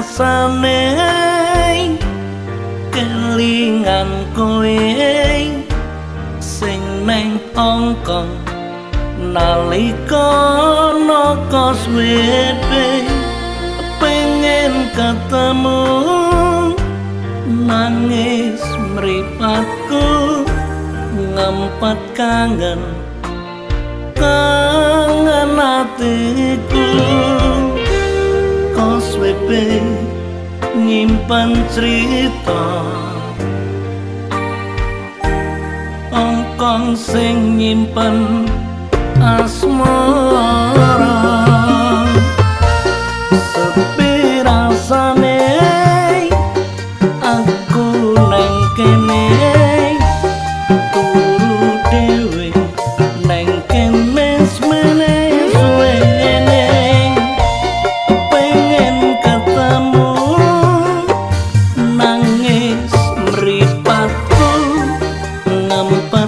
rasane kelingan kowe sing neng ongkong nalika noko swete pengen ketemu nangis mripatku ngempet kangen kangen atiku koswepe nyimpan cerita. Ongkong sing nyimpan asmara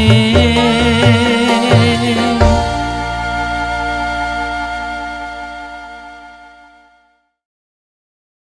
yeah